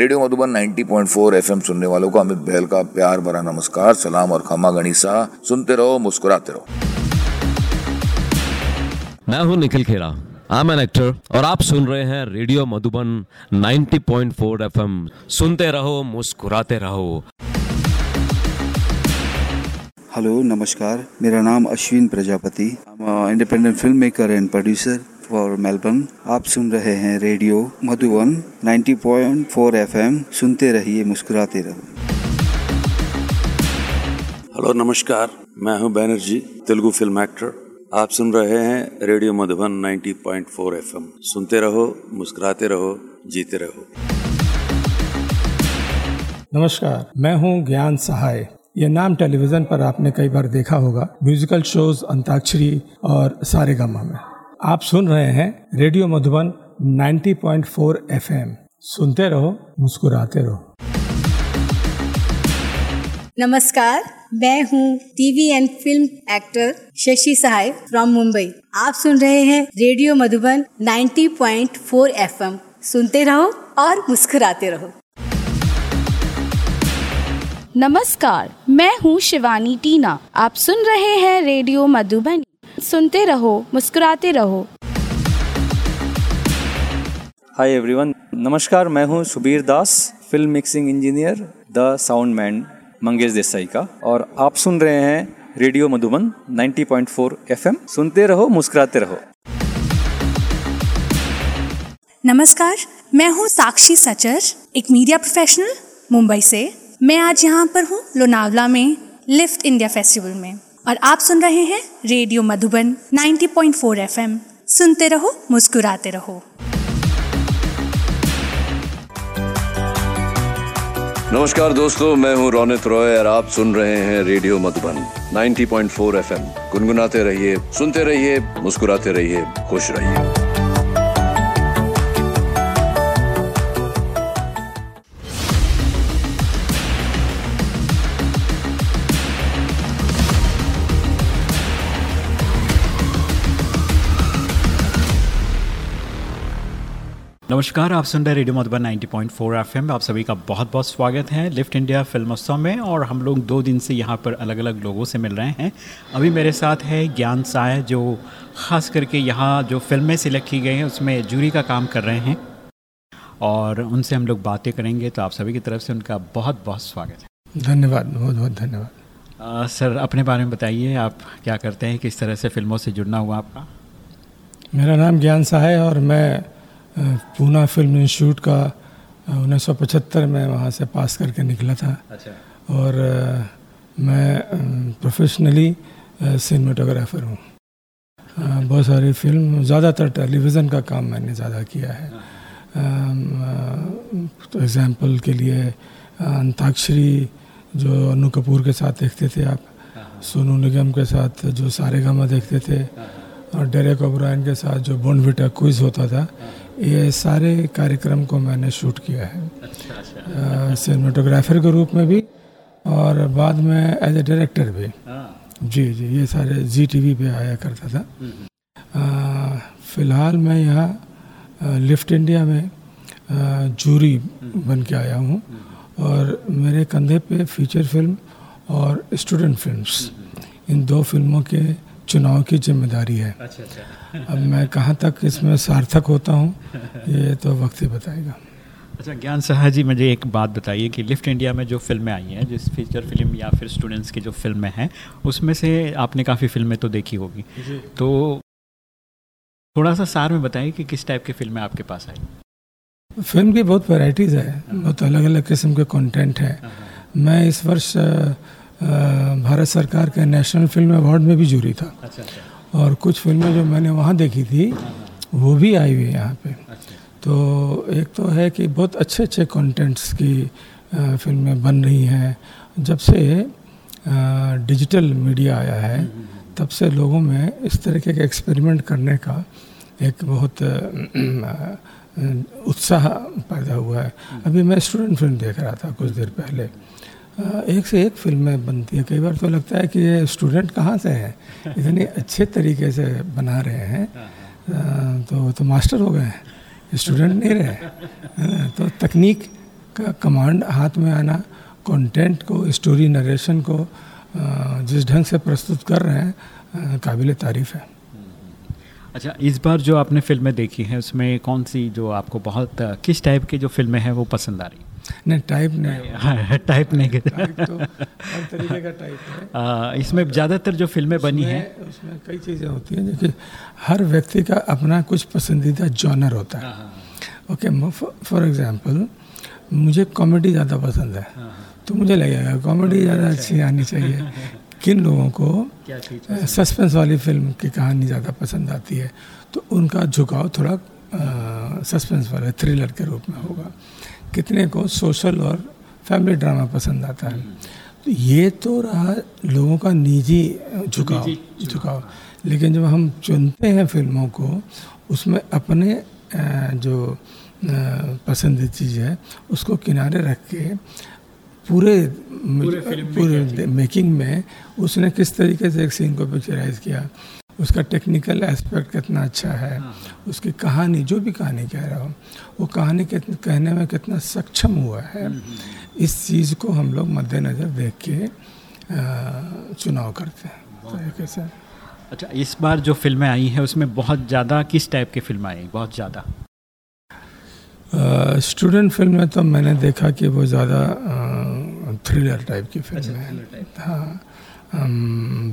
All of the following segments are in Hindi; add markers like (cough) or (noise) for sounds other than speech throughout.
रेडियो मधुबन 90.4 एफएम सुनने वालों को अमित बहल का प्यार भरा नमस्कार सलाम और खमा गणिसा। सुनते रहो मुस्कुराते रहो। मैं हूँ Nikhil Khera. I am an actor और आप सुन रहे हैं रेडियो मधुबन 90.4 एफएम। सुनते रहो मुस्कुराते रहो। हेलो नमस्कार। मेरा नाम Ashwin Prajapati. Independent film maker and producer for Melbourne आप सुन रहे हैं रेडियो मधुबन 90.4 एफएम। सुनते रहिए मुस्कुराते रहो। हेलो नमस्कार। मैं हूँ बैनर्जी तेलुगु फ़िल्म एक्टर। आप सुन रहे हैं रेडियो मधुबन 90.4 एफएम। सुनते रहो मुस्कुराते रहो जीते रहो। नमस्कार मैं हूँ ज्ञान सहाय। ये नाम टेलीविज़न पर आपने कई बार देखा होगा। म्यूजिकल शोज़ अंताक्षरी और सारे गामा में। आप सुन रहे हैं रेडियो मधुबन 90.4 एफएम। सुनते रहो मुस्कुराते रहो। नमस्कार मैं हूँ TV and film actor Shashi Sahay from Mumbai. आप सुन रहे हैं रेडियो मधुबन 90.4 एफएम। सुनते रहो और मुस्कुराते रहो। नमस्कार मैं हूँ शिवानी टीना। आप सुन रहे हैं रेडियो मधुबनी। सुनते रहो मुस्कुराते रहो। हाय एवरीवन नमस्कार मैं हूँ Subir Das film mixing engineer the sound man Mangesh Desai का। और आप सुन रहे हैं रेडियो मधुबन 90.4 एफएम। सुनते रहो मुस्कुराते रहो। नमस्कार मैं हूँ साक्षी सचर एक मीडिया प्रोफेशनल मुंबई से। मैं आज यहाँ पर हूँ लोनावला में लिफ्ट इंडिया फेस्टिवल में। और आप सुन रहे हैं रेडियो मधुबन 90.4 एफएम। सुनते रहो, मुस्कुराते रहो। नमस्कार दोस्तों, मैं हूँ रौनित रॉय और आप सुन रहे हैं रेडियो मधुबन 90.4 एफएम। गुनगुनाते रहिए, सुनते रहिए, मुस्कुराते रहिए, खुश रहिए। नमस्कार आप सुन रहे रेडियो मधुबन 90.4 एफएम। आप सभी का बहुत बहुत स्वागत है लिफ्ट इंडिया फिल्मोत्सव में और हम लोग दो दिन से यहाँ पर अलग अलग लोगों से मिल रहे हैं। अभी मेरे साथ है ज्ञान साय जो ख़ास करके यहाँ जो फ़िल्में सिलेक्ट की गई हैं उसमें जूरी का काम कर रहे हैं और उनसे हम लोग बातें करेंगे तो आप सभी की तरफ़ से उनका बहुत बहुत स्वागत है। धन्यवाद बहुत बहुत धन्यवाद सर अपने बारे में बताइए आप क्या करते हैं किस तरह से फ़िल्मों से जुड़ना हुआ आपका? मेरा नाम ज्ञान सा है और मैं पूना फ़िल्म इंस्टीट्यूट का उन्नीस सौ पचहत्तर में वहाँ से पास करके निकला था। अच्छा। और मैं प्रोफेशनली सिनेमाटोग्राफर हूँ। बहुत सारी फ़िल्म ज़्यादातर टेलीविज़न का काम मैंने ज़्यादा किया है। तो एग्ज़ाम्पल के लिए अंताक्षरी जो अनु कपूर के साथ देखते थे आप सोनू निगम के साथ जो सारे गामा देखते थे और डेरेक ओब्रायन के साथ जो बोनविटा क्विज होता था ये सारे कार्यक्रम को मैंने शूट किया है। अच्छा, सिनेमाटोग्राफर के रूप में भी और बाद में एज ए डायरेक्टर भी। जी जी ये सारे जी टीवी पे आया करता था। फ़िलहाल मैं यहाँ लिफ्ट इंडिया में जूरी बन के आया हूँ और मेरे कंधे पे फीचर फ़िल्म और स्टूडेंट फिल्म्स इन दो फ़िल्मों के चुनाव की ज़िम्मेदारी है। अच्छा अच्छा। अब मैं कहाँ तक इसमें सार्थक होता हूँ ये तो वक्त ही बताएगा। अच्छा ज्ञान सहा जी मुझे एक बात बताइए कि लिफ्ट इंडिया में जो फ़िल्में आई हैं जिस फीचर फ़िल्म या फिर स्टूडेंट्स की जो फ़िल्में हैं उसमें से आपने काफ़ी फ़िल्में तो देखी होगी। तो थोड़ा सा सार में बताइए कि किस टाइप की फ़िल्में आपके पास आई? फ़िल्म की बहुत वैरायटीज़ है बहुत अलग अलग किस्म के कंटेंट है। मैं इस वर्ष भारत सरकार के नेशनल फ़िल्म अवार्ड में भी जुड़ी था। अच्छा अच्छा। और कुछ फ़िल्में जो मैंने वहाँ देखी थी, वो भी आई हुई है यहाँ पे। तो एक तो है कि बहुत अच्छे अच्छे कंटेंट्स की फ़िल्में बन रही हैं। जब से डिजिटल मीडिया आया है, तब से लोगों में इस तरीके के एक्सपेरिमेंट करने का एक बहुत उत्साह पैदा हुआ है। अभी मैं स्टूडेंट फ़िल्म देख रहा था कुछ देर पहले। एक से एक फ़िल्में बनती है। कई बार तो लगता है कि ये स्टूडेंट कहाँ से हैं? (laughs) इतनी अच्छे तरीके से बना रहे हैं। तो तो मास्टर हो गए हैं। स्टूडेंट नहीं रहे। तो तकनीक का कमांड हाथ में आना कंटेंट को स्टोरी नरेशन को जिस ढंग से प्रस्तुत कर रहे हैं काबिल तारीफ़ है। अच्छा इस बार जो आपने फ़िल्में देखी हैं उसमें कौन सी जो आपको बहुत किस टाइप की जो फ़िल्में हैं वो पसंद आ रही नहीं टाइप नहीं हाँ टाइप नहीं टाइप तो हर तरीके का टाइप है। आ, (laughs) इसमें ज़्यादातर जो फ़िल्में बनी हैं। उसमें कई चीज़ें होती हैं देखिए हर व्यक्ति का अपना कुछ पसंदीदा जॉनर होता है। ओके फॉर एग्जांपल मुझे कॉमेडी ज़्यादा पसंद है। तो मुझे लगेगा कॉमेडी ज़्यादा अच्छी आनी चाहिए। किन लोगों को सस्पेंस वाली फ़िल्म की कहानी ज़्यादा पसंद आती है तो उनका झुकाव थोड़ा सस्पेंस वाले थ्रिलर के रूप में होगा। कितने को सोशल और फैमिली ड्रामा पसंद आता है। तो ये तो रहा लोगों का निजी झुकाव झुकाव। लेकिन जब हम चुनते हैं फ़िल्मों को उसमें अपने जो पसंदीदा चीज़ है उसको किनारे रख के पूरे पूरे मेकिंग में उसने किस तरीके से एक सीन को पिक्चराइज किया? उसका टेक्निकल एस्पेक्ट कितना अच्छा है हाँ। उसकी कहानी जो भी कहानी कह रहा हो वो कहानी कहने में कितना सक्षम हुआ है हम्म, हम्म। इस चीज़ को हम लोग मद्देनज़र देख के चुनाव करते हैं। तरीके से अच्छा इस बार जो फ़िल्में आई हैं उसमें बहुत ज़्यादा किस टाइप की फ़िल्में आई? बहुत ज़्यादा। स्टूडेंट फ़िल्म में तो मैंने देखा कि वो ज़्यादा थ्रिलर टाइप की फ़िल्म अच्छा, है। हाँ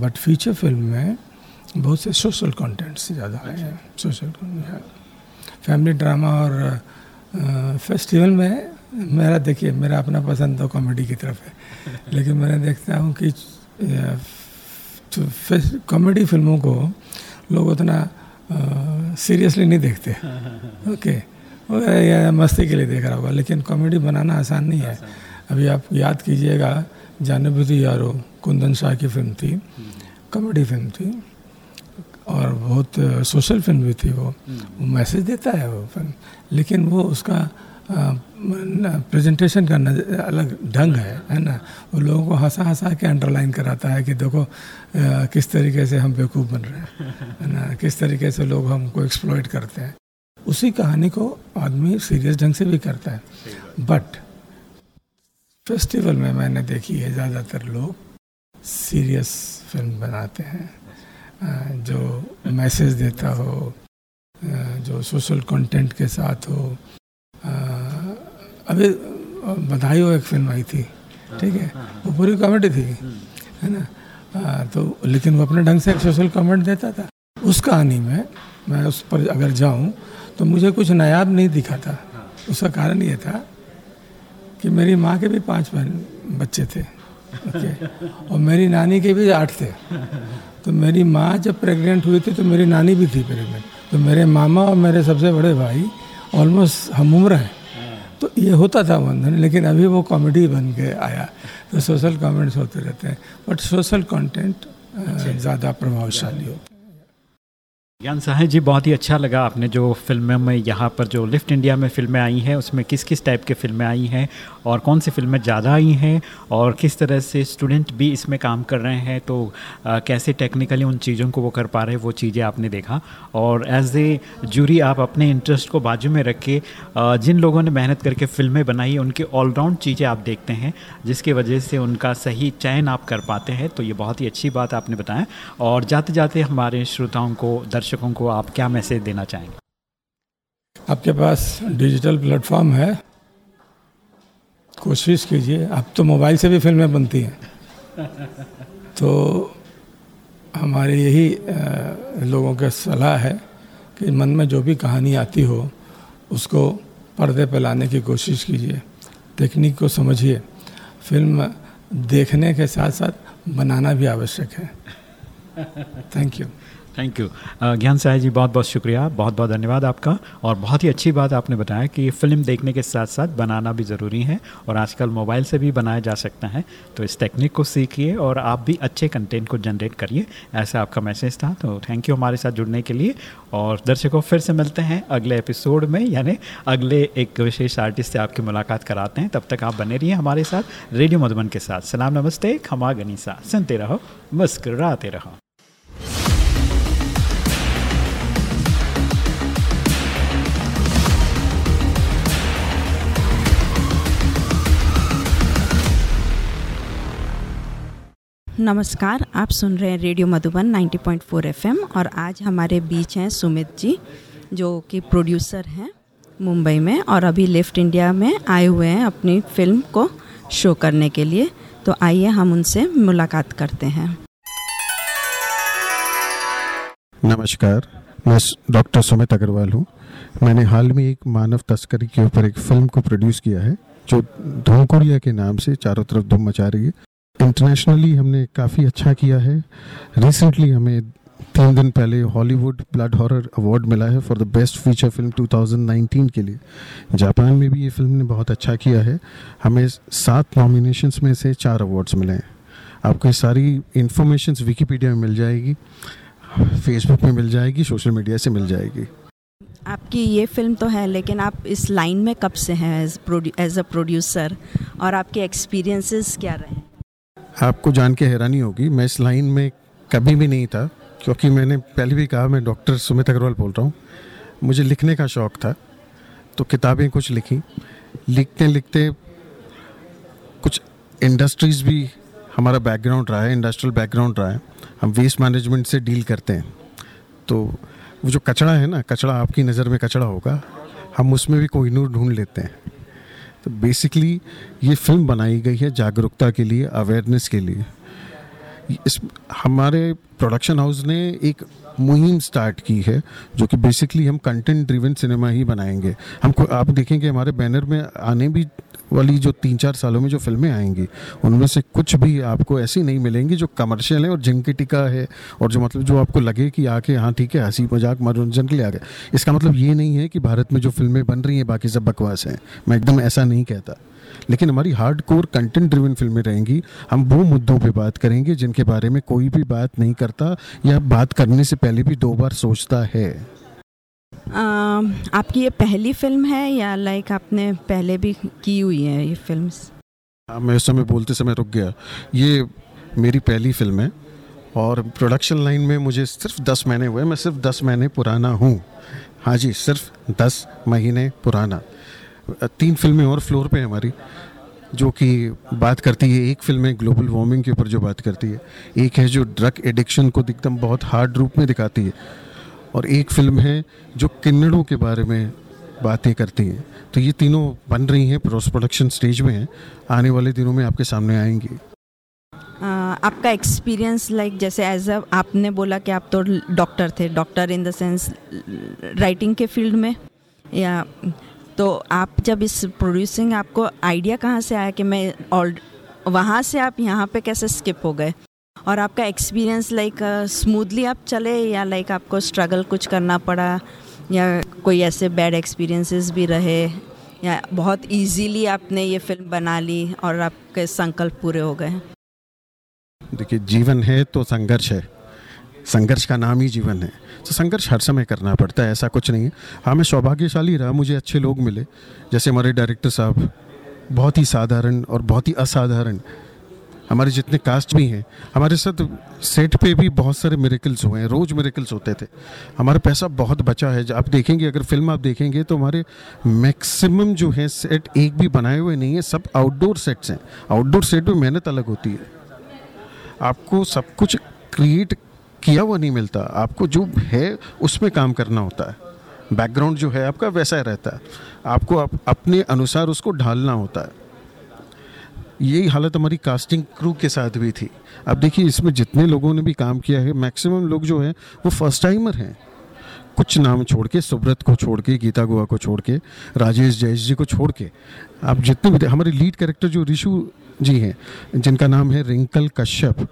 बट फीचर फ़िल्म में बहुत से सोशल कंटेंट्स ज़्यादा आए हैं। सोशल फैमिली ड्रामा और फेस्टिवल में मेरा देखिए मेरा अपना पसंद तो कॉमेडी की तरफ़ है। (laughs) लेकिन मैं देखता हूँ कि कॉमेडी फ़िल्मों को लोग उतना सीरियसली नहीं देखते। (laughs) ओके या मस्ती के लिए देख रहा होगा लेकिन कॉमेडी बनाना आसान नहीं है। अभी आप याद कीजिएगा जानबुद्धि यारो कुंदन शाह की फ़िल्म थी कॉमेडी फ़िल्म थी। और बहुत सोशल फ़िल्म भी थी वो। वो मैसेज देता है वो फ़िल्म लेकिन वो उसका प्रेजेंटेशन का अलग ढंग है है ना? वो लोगों को हंसा हंसा के अंडरलाइन कराता है कि देखो आ, किस तरीके से हम बेवकूफ़ बन रहे हैं है ना? किस तरीके से लोग हमको एक्सप्लॉयट करते हैं। उसी कहानी को आदमी सीरियस ढंग से भी करता है। बट फेस्टिवल में मैंने देखी है ज़्यादातर लोग सीरियस फ़िल्म बनाते हैं। जो मैसेज देता हो जो सोशल कंटेंट के साथ हो अभी बधाई हो एक फ़िल्म आई थी ठीक है? वो पूरी कॉमेडी थी है ना? तो लेकिन वो अपने ढंग से एक सोशल कमेंट देता था। उस कहानी में मैं उस पर अगर जाऊँ तो मुझे कुछ नायाब नहीं दिखा था। उसका कारण ये था कि मेरी माँ के भी पाँच बच्चे थे ओके? (laughs) और मेरी नानी के भी आठ थे। तो मेरी माँ जब प्रेग्नेंट हुई थी तो मेरी नानी भी थी प्रेग्नेंट तो मेरे मामा और मेरे सबसे बड़े भाई ऑलमोस्ट हम उम्र हैं। तो ये होता था बंधन लेकिन अभी वो कॉमेडी बन के आया। तो सोशल कॉमेंट्स होते रहते हैं। बट सोशल कंटेंट ज़्यादा प्रभावशाली होता है। ज्ञान साहेब जी बहुत ही अच्छा लगा आपने जो फ़िल्मों में यहाँ पर जो लिफ्ट इंडिया में फ़िल्में आई हैं उसमें किस किस टाइप के फ़िल्में आई हैं और कौन सी फ़िल्में ज़्यादा आई हैं और किस तरह से स्टूडेंट भी इसमें काम कर रहे हैं तो आ, कैसे टेक्निकली उन चीज़ों को वो कर पा रहे हैं वो चीज़ें आपने देखा। और एज ए जूरी आप अपने इंटरेस्ट को बाजू में रख के जिन लोगों ने मेहनत करके फ़िल्में बनाई उनकी ऑलराउंड चीज़ें आप देखते हैं जिसकी वजह से उनका सही चयन आप कर पाते हैं तो ये बहुत ही अच्छी बात आपने बताया। और जाते जाते हमारे श्रोताओं को दर्शक दर्शकों को आप क्या मैसेज देना चाहेंगे? आपके पास डिजिटल प्लेटफॉर्म है। कोशिश कीजिए। अब तो मोबाइल से भी फ़िल्में बनती हैं। (laughs) तो हमारी यही लोगों के सलाह है कि मन में जो भी कहानी आती हो उसको पर्दे पर लाने की कोशिश कीजिए। टेक्निक को समझिए। फ़िल्म देखने के साथ साथ बनाना भी आवश्यक है। (laughs) थैंक यू थैंक यू ज्ञान साय जी बहुत बहुत शुक्रिया, बहुत बहुत धन्यवाद आपका। और बहुत ही अच्छी बात आपने बताया कि फ़िल्म देखने के साथ साथ बनाना भी ज़रूरी है और आजकल मोबाइल से भी बनाया जा सकता है। तो इस टेक्निक को सीखिए और आप भी अच्छे कंटेंट को जनरेट करिए, ऐसा आपका मैसेज था। तो थैंक यू हमारे साथ जुड़ने के लिए और दर्शकों, फिर से मिलते हैं अगले एपिसोड में, यानी अगले एक विशेष आर्टिस्ट से आपकी मुलाकात कराते हैं। तब तक आप बने रहिए हमारे साथ, रेडियो मधुबन के साथ। सलाम नमस्ते, खमा गनीसा। सुनते रहो, मुस्कराते रहो। नमस्कार, आप सुन रहे हैं रेडियो मधुबन 90.4 एफएम और आज हमारे बीच हैं सुमित जी, जो कि प्रोड्यूसर हैं मुंबई में और अभी लिफ्ट इंडिया में आए हुए हैं अपनी फ़िल्म को शो करने के लिए। तो आइए हम उनसे मुलाकात करते हैं। नमस्कार, मैं डॉक्टर सुमित अग्रवाल हूँ। मैंने हाल में एक मानव तस्करी के ऊपर एक फ़िल्म को प्रोड्यूस किया है, जो धूमकुड़िया के नाम से चारों तरफ़ धूम मचा रही है। इंटरनेशनली हमने काफ़ी अच्छा किया है। रिसेंटली हमें तीन दिन पहले हॉलीवुड ब्लड हॉरर अवार्ड मिला है for the best feature film 2019 के लिए। जापान में भी ये फ़िल्म ने बहुत अच्छा किया है। हमें सात नॉमिनेशंस में से चार अवार्ड्स मिले हैं। आपको सारी इंफॉर्मेशन विकीपीडिया में मिल जाएगी फेसबुक में मिल जाएगी सोशल मीडिया से मिल जाएगी। आपकी ये फ़िल्म तो है, लेकिन आप इस लाइन में कब से हैं एज अ प्रोड्यूसर और आपके एक्सपीरियंसेस क्या रहे? आपको जान के हैरानी होगी, मैं इस लाइन में कभी भी नहीं था, क्योंकि मैंने पहले भी कहा, मैं डॉक्टर सुमित अग्रवाल बोल रहा हूँ। मुझे लिखने का शौक़ था तो किताबें कुछ लिखी। लिखते लिखते कुछ इंडस्ट्रीज़ भी हमारा बैकग्राउंड रहा है, इंडस्ट्रियल बैकग्राउंड रहा है। हम वेस्ट मैनेजमेंट से डील करते हैं। तो वो जो कचरा है ना कचरा आपकी नज़र में कचड़ा होगा, हम उसमें भी कोई नूर ढूंढ लेते हैं। तो बेसिकली ये फ़िल्म बनाई गई है जागरूकता के लिए अवेयरनेस के लिए। इस हमारे प्रोडक्शन हाउस ने एक मुहिम स्टार्ट की है, जो कि बेसिकली हम कंटेंट ड्रिवन सिनेमा ही बनाएँगे। हमको आप देखेंगे हमारे बैनर में आने भी वाली जो तीन चार सालों में जो फ़िल्में आएँगी, उनमें से कुछ भी आपको ऐसी नहीं मिलेंगी जो कमर्शियल है और जिनकी टिका है, और जो मतलब जो आपको लगे कि आके हाँ ठीक है, हँसी मज़ाक मनोरंजन के लिए आ गए। इसका मतलब ये नहीं है कि भारत में जो फ़िल्में बन रही हैं, बाकी सब बकवास हैं। मैं एकदम ऐसा नहीं कहता। लेकिन हमारी हार्ड कोर कंटेंट ड्रिवन फ़िल्में रहेंगी। हम वो मुद्दों पे बात करेंगे जिनके बारे में कोई भी बात नहीं करता या बात करने से पहले भी दो बार सोचता है। आ, आपकी ये पहली फ़िल्म है या लाइक आपने पहले भी की हुई है ये फ़िल्म हाँ मैं उस समय बोलते समय रुक गया। ये मेरी पहली फ़िल्म है और प्रोडक्शन लाइन में मुझे सिर्फ़ दस महीने हुए मैं सिर्फ़ दस महीने पुराना हूँ। हाँ जी सिर्फ़ दस महीने पुराना। तीन फ़िल्में और फ्लोर पे हमारी, जो कि बात करती है, एक फ़िल्म है ग्लोबल वार्मिंग के ऊपर जो बात करती है, एक है जो ड्रग एडिक्शन को एकदम बहुत हार्ड रूप में दिखाती है, और एक फ़िल्म है जो किन्नड़ों के बारे में बातें करती हैं। तो ये तीनों बन रही हैं पोस्ट प्रोडक्शन स्टेज में हैं, आने वाले दिनों में आपके सामने आएँगी। आपका एक्सपीरियंस, लाइक जैसे एज अ आपने बोला कि आप तो डॉक्टर थे, doctor in the sense, writing के फ़ील्ड में, या तो आप जब इस प्रोड्यूसिंग आपको आइडिया कहाँ से आया कि मैं ऑल वहाँ से आप यहाँ पे कैसे स्किप हो गए? और आपका एक्सपीरियंस लाइक स्मूथली आप चले या लाइक आपको स्ट्रगल कुछ करना पड़ा? या कोई ऐसे बैड एक्सपीरियंसेस भी रहे? या बहुत इजीली आपने ये फ़िल्म बना ली और आपके संकल्प पूरे हो गए? देखिए, जीवन है तो संघर्ष है। संघर्ष का नाम ही जीवन है। तो संघर्ष हर समय करना पड़ता है, ऐसा कुछ नहीं है। हाँ मैं सौभाग्यशाली रहा, मुझे अच्छे लोग मिले। जैसे हमारे डायरेक्टर साहब, बहुत ही साधारण और बहुत ही असाधारण। हमारे जितने कास्ट भी हैं, हमारे साथ सेट पे भी बहुत सारे मेरेकल्स हुए हैं, रोज़ मेरेकल्स होते थे। हमारा पैसा बहुत बचा है, आप देखेंगे, अगर फ़िल्म आप देखेंगे तो हमारे मैक्सिमम जो है सेट एक भी बनाए हुए नहीं है, सब आउटडोर सेट्स हैं। आउटडोर सेट में मेहनत अलग होती है। आपको सब कुछ क्रिएट किया हुआ नहीं मिलता। आपको जो है, उसमें काम करना होता है। बैकग्राउंड जो है आपका, वैसा रहता है। आपको आप, अपने अनुसार उसको ढालना होता है। यही हालत हमारी कास्टिंग क्रू के साथ भी थी। अब देखिए, इसमें जितने लोगों ने भी काम किया है मैक्सिमम लोग जो हैं, वो फ़र्स्ट टाइमर हैं। कुछ नाम छोड़ के, सुब्रत को छोड़ के, गीता गोवा को छोड़ के, राजेश जयेश जी को छोड़ के। आप जितने भी हमारे लीड कैरेक्टर जो ऋषु जी हैं, जिनका नाम है रिंकल कश्यप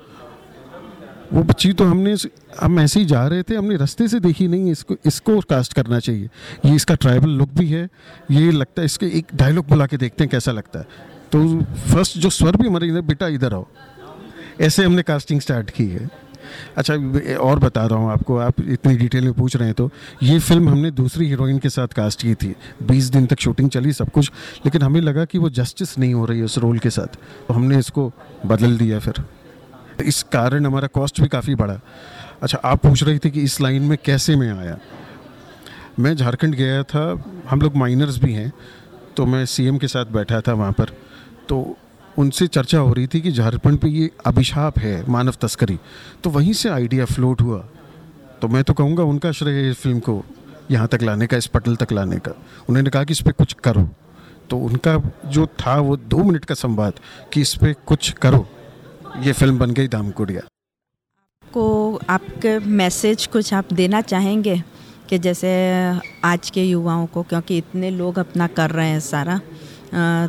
वो बच्ची तो हमने हम ऐसे ही जा रहे थे, हमने रास्ते से देखी नहीं, इसको इसको कास्ट करना चाहिए। ये इसका ट्राइबल लुक भी है, ये लगता है इसके एक डायलॉग बुला के देखते हैं कैसा लगता है। तो फ़र्स्ट जो स्वर भी हमारे इधर, बेटा इधर आओ। ऐसे हमने कास्टिंग स्टार्ट की है। अच्छा और बता रहा हूँ आपको, आप इतनी डिटेल में पूछ रहे हैं तो ये फ़िल्म हमने दूसरी हीरोइन के साथ कास्ट की थी। 20 दिन तक शूटिंग चली सब कुछ, लेकिन हमें लगा कि वो जस्टिस नहीं हो रही है उस रोल के साथ। तो हमने इसको बदल दिया फिर। इस कारण हमारा कॉस्ट भी काफ़ी बढ़ा। अच्छा आप पूछ रही थी कि इस लाइन में कैसे मैं आया? मैं झारखंड गया था, हम लोग माइनर्स भी हैं तो मैं सीएम के साथ बैठा था वहाँ पर। तो उनसे चर्चा हो रही थी कि झारखंड पे ये अभिशाप है, मानव तस्करी। तो वहीं से आइडिया फ्लोट हुआ। तो मैं तो कहूँगा उनका श्रेय इस फ़िल्म को, यहाँ तक लाने का, इस पटल तक लाने का। उन्होंने कहा कि इस पर कुछ करो। तो उनका जो था वो दो मिनट का संवाद कि इस पर कुछ करो। ये फ़िल्म बन गई दाम कुड़िया को आपके मैसेज कुछ आप देना चाहेंगे कि जैसे आज के युवाओं को, क्योंकि इतने लोग अपना कर रहे हैं सारा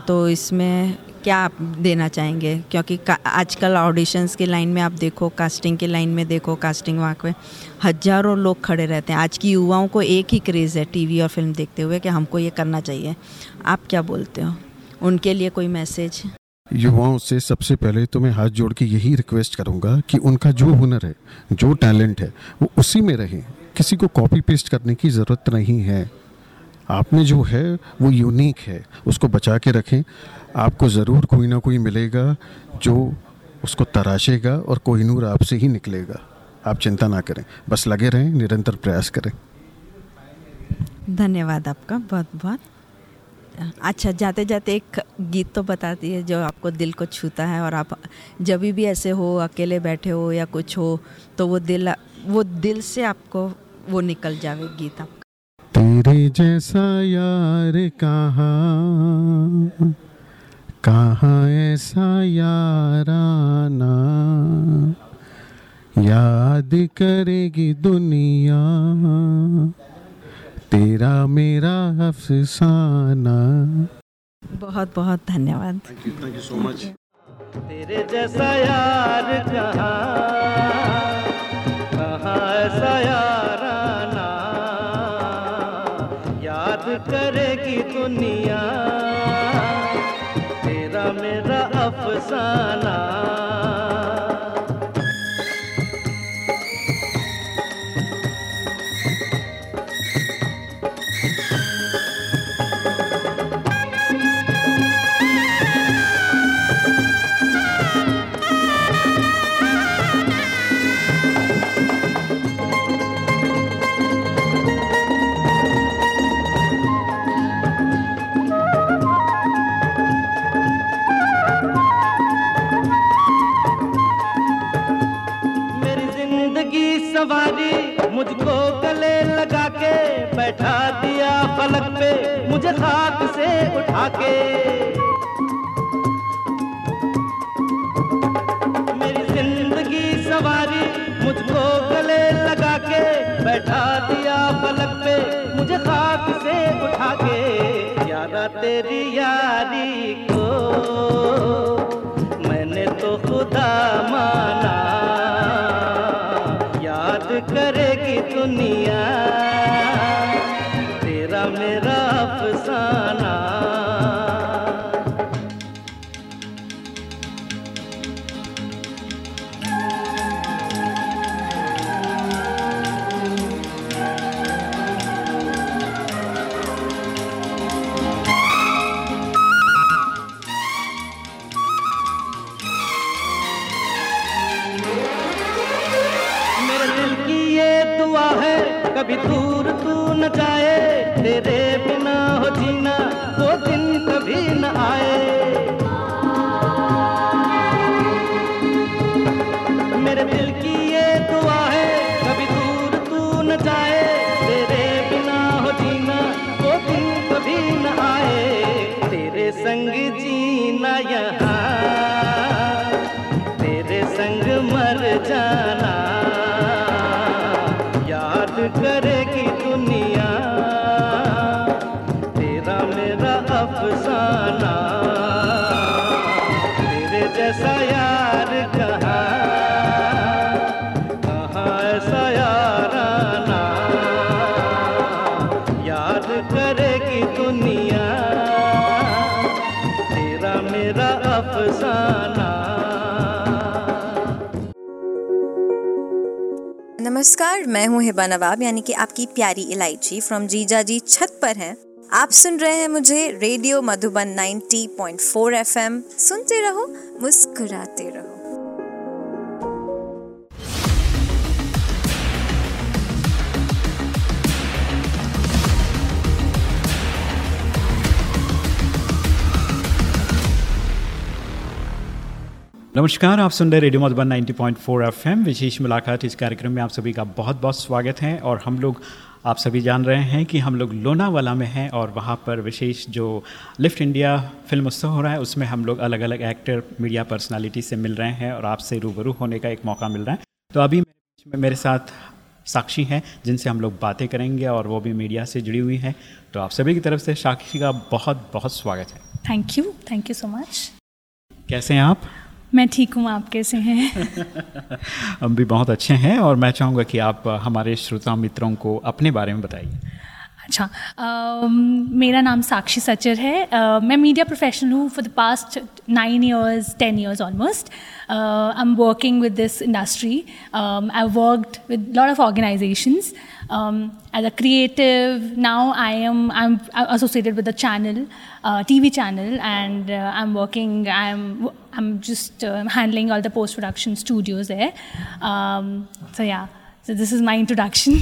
तो इसमें क्या आप देना चाहेंगे? क्योंकि आजकल ऑडिशंस की लाइन में आप देखो कास्टिंग की लाइन में देखो कास्टिंग वहाँ पे हज़ारों लोग खड़े रहते हैं। आज की युवाओं को एक ही क्रेज़ है टीवी और फ़िल्म देखते हुए कि हमको ये करना चाहिए। आप क्या बोलते हो? उनके लिए कोई मैसेज युवाओं से सबसे पहले तो मैं हाथ जोड़ के यही रिक्वेस्ट करूँगा कि उनका जो हुनर है, जो टैलेंट है, वो उसी में रहे। किसी को कॉपी पेस्ट करने की ज़रूरत नहीं है। आप में जो है, वो यूनिक है। उसको बचा के रखें। आपको ज़रूर कोई ना कोई मिलेगा जो उसको तराशेगा और कोई नूर आपसे ही निकलेगा। आप चिंता ना करें। बस लगे रहें, निरंतर प्रयास करें। धन्यवाद आपका। बहुत बहुत अच्छा जाते जाते एक गीत तो बताती है जो आपको दिल को छूता है और आप जब भी ऐसे हो, अकेले बैठे हो या कुछ हो तो वो दिल वो दिल से आपको वो निकल जावे गीत आपका। तेरे जैसा यार कहाँ कहाँ ऐसा याराना, याद करेगी दुनिया। तेरा मेरा अफसाना। बहुत बहुत धन्यवाद थैंक यू सो मच तेरे जैसा यार कहाँ कहाँ ऐसा याराना। याद करेगी दुनिया तेरा मेरा अफसाना। कभी दूर तू न जाए तेरे नमस्कार, मैं हूँ हिबा नवाब, यानी कि आपकी प्यारी इलायची फ्रॉम जीजा जी छत पर है। आप सुन रहे हैं मुझे रेडियो मधुबन 90.4 एफएम। सुनते रहो, मुस्कुराते रहो। नमस्कार आप सुन रहे रेडियो मधुबन 90.4 एफएम विशेष मुलाकात इस कार्यक्रम में आप सभी का बहुत बहुत स्वागत है और हम लोग आप सभी जान रहे हैं कि हम लोग लोनावाला में हैं और वहाँ पर विशेष जो लिफ्ट इंडिया फ़िल्म उत्सव हो रहा है उसमें हम लोग अलग अलग एक्टर मीडिया पर्सनालिटी से मिल रहे हैं और आपसे रूबरू होने का एक मौका मिल रहा है। तो अभी मेरे साथ साक्षी हैं जिनसे हम लोग बातें करेंगे और वो भी मीडिया से जुड़ी हुई हैं। तो आप सभी की तरफ़ से साक्षी का बहुत बहुत स्वागत है। Thank you thank you so much कैसे हैं आप? मैं ठीक हूँ आप कैसे हैं? (laughs) हम भी बहुत अच्छे हैं और मैं चाहूँगा कि आप हमारे श्रोता मित्रों को अपने बारे में बताइए। अच्छा uh, मेरा नाम साक्षी सचर है। uh, मैं मीडिया प्रोफेशनल हूँ for the past nine years ten years almost I am working with this industry I worked with lot of organisations um, as a creative now i am i'm associated with a channel uh, tv channel and uh, i'm working i'm i'm just uh, handling all the post production studios there um, so yeah so this is my introduction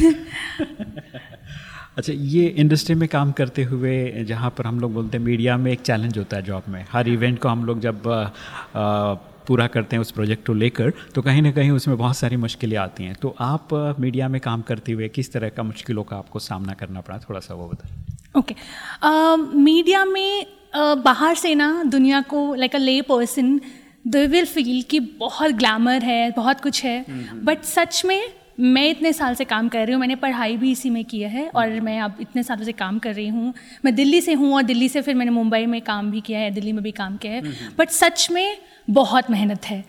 अच्छा ये इंडस्ट्री में काम करते हुए जहाँ पर हम लोग बोलते हैं मीडिया में एक चैलेंज होता है जॉब में हर इवेंट को हम लोग जब आ, पूरा करते हैं उस प्रोजेक्ट को लेकर तो कहीं ना कहीं उसमें बहुत सारी मुश्किलें आती हैं। तो आप मीडिया में काम करते हुए किस तरह का मुश्किलों का आपको सामना करना पड़ा थोड़ा सा वो बताइए। ओके। मीडिया में uh, बाहर से ना दुनिया को लाइक अ ले पर्सन दे विल फील कि बहुत ग्लैमर है बहुत कुछ है। बट सच में मैं इतने साल से काम कर रही हूँ मैंने पढ़ाई भी इसी में किया है और मैं अब इतने सालों से काम कर रही हूँ। मैं दिल्ली से हूँ और दिल्ली से फिर मैंने मुंबई में काम भी किया है दिल्ली में भी काम किया है। बट सच में बहुत मेहनत है।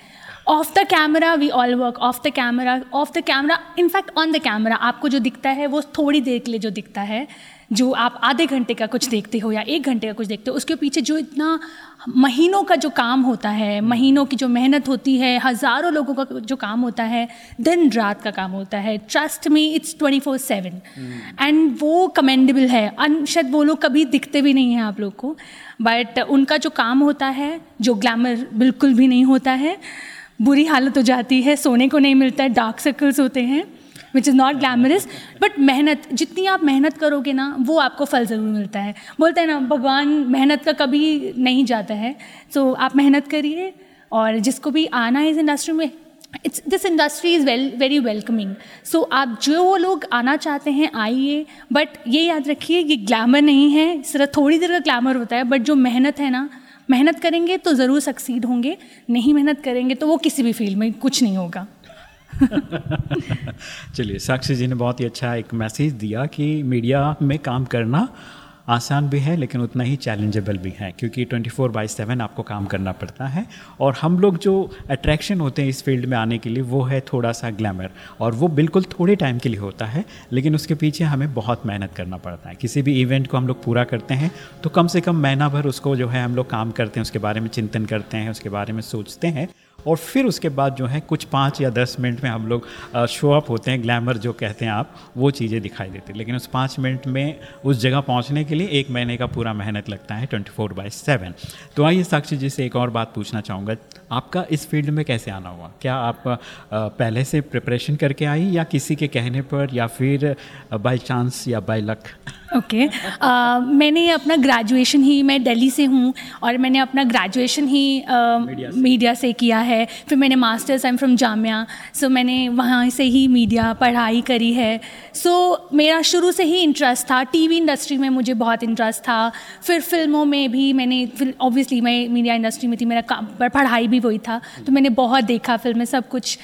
Off the camera we all work off the camera off the camera in fact on the camera आपको जो दिखता है वो थोड़ी देर के लिए जो दिखता है। जो आप आधे घंटे का कुछ देखते हो या एक घंटे का कुछ देखते हो उसके पीछे जो इतना महीनों का जो काम होता है महीनों की जो मेहनत होती है हज़ारों लोगों का जो काम होता है दिन रात का काम होता है। Trust me it's twenty four seven and वो कमेंडेबल है। शायद वो लोग कभी दिखते भी नहीं हैं आप लोग को। बट उनका जो काम होता है जो ग्लैमर बिल्कुल भी नहीं होता है बुरी हालत हो जाती है सोने को नहीं मिलता है डार्क सर्कल्स होते हैं। Which is not glamorous but मेहनत जितनी आप मेहनत करोगे ना वो आपको फल ज़रूर मिलता है। बोलते हैं ना भगवान मेहनत का कभी नहीं जाता है। सो so, आप मेहनत करिए और जिसको भी आना है इस इंडस्ट्री में it's this industry is well very welcoming so आप जो वो लोग आना चाहते हैं आइए। बट ये याद रखिए कि ग्लैमर नहीं है सिर्फ़ थोड़ी देर का ग्लैमर होता है। बट जो मेहनत है ना मेहनत करेंगे तो ज़रूर सक्सीड होंगे। नहीं मेहनत करेंगे तो वो किसी भी फ़ील्ड में कुछ नहीं होगा। (laughs) चलिए, साक्षी जी ने बहुत ही अच्छा एक मैसेज दिया कि मीडिया में काम करना आसान भी है, लेकिन उतना ही चैलेंजेबल भी है, क्योंकि 24 फोर बाई सेवन आपको काम करना पड़ता है। और हम लोग जो अट्रैक्शन होते हैं इस फ़ील्ड में आने के लिए, वो है थोड़ा सा ग्लैमर और वो बिल्कुल थोड़े टाइम के लिए होता है, लेकिन उसके पीछे हमें बहुत मेहनत करना पड़ता है। किसी भी इवेंट को हम लोग पूरा करते हैं तो कम से कम महीना भर उसको जो है हम लोग काम करते हैं, उसके बारे में चिंतन करते हैं, उसके बारे में सोचते हैं। और फिर उसके बाद जो है, कुछ पाँच या दस मिनट में हम लोग शो अप होते हैं ग्लैमर जो कहते हैं आप, वो चीज़ें दिखाई देती लेकिन उस पाँच मिनट में, उस जगह पहुँचने के लिए एक महीने का पूरा मेहनत लगता है ट्वेंटी फोर बाई सेवन तो आइए साक्षी जी से एक और बात पूछना चाहूँगा। आपका इस फ़ील्ड में कैसे आना हुआ? क्या आप पहले से प्रिपरेशन करके आई या किसी के कहने पर या फिर बाई चांस या by luck okay okay. uh, मैंने अपना ग्रेजुएशन ही मैं दिल्ली से हूँ और मैंने अपना ग्रेजुएशन ही uh, मीडिया से। किया है। फिर मैंने masters I am from Jamia so मैंने वहाँ से ही मीडिया पढ़ाई करी है। सो so, मेरा शुरू से ही इंटरेस्ट था। टीवी इंडस्ट्री में मुझे बहुत इंटरेस्ट था। फिर फ़िल्मों में भी मैंने फिर ऑब्वियसली मैं मीडिया इंडस्ट्री में थी मेरा काम पढ़ाई भी वही था। तो मैंने बहुत देखा फ़िल्में सब कुछ।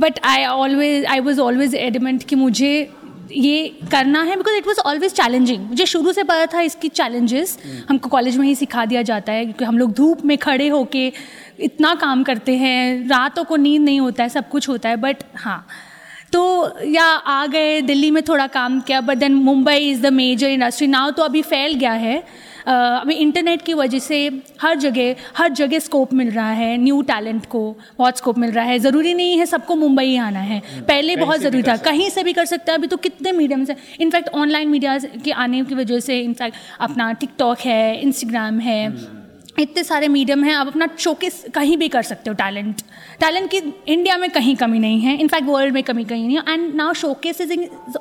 But I always I was always adamant कि मुझे ये करना है because it was always challenging मुझे शुरू से पता था इसकी चैलेंजेस हमको कॉलेज में ही सिखा दिया जाता है क्योंकि हम लोग धूप में खड़े होके इतना काम करते हैं। रातों को नींद नहीं होता है सब कुछ होता है बट हाँ। तो या आ गए दिल्ली में थोड़ा काम किया but then Mumbai is the major industry now तो अभी फैल गया है अभी इंटरनेट की वजह से हर जगह हर जगह स्कोप मिल रहा है न्यू टैलेंट को बहुत स्कोप मिल रहा है। ज़रूरी नहीं है सबको मुंबई ही आना है। हम्म। पहले बहुत ज़रूरी था। कहीं से भी कर सकते हैं। अभी तो कितने मीडियम से इनफैक्ट ऑनलाइन मीडिया के आने की वजह से इनफैक्ट अपना टिकटॉक है इंस्टाग्राम है हम्म। इतने सारे मीडियम हैं। आप अपना शोकेस कहीं भी कर सकते हो टैलेंट टैलेंट की इंडिया में कहीं कमी नहीं है। इनफैक्ट वर्ल्ड में कमी कहीं नहीं है। And now showcase is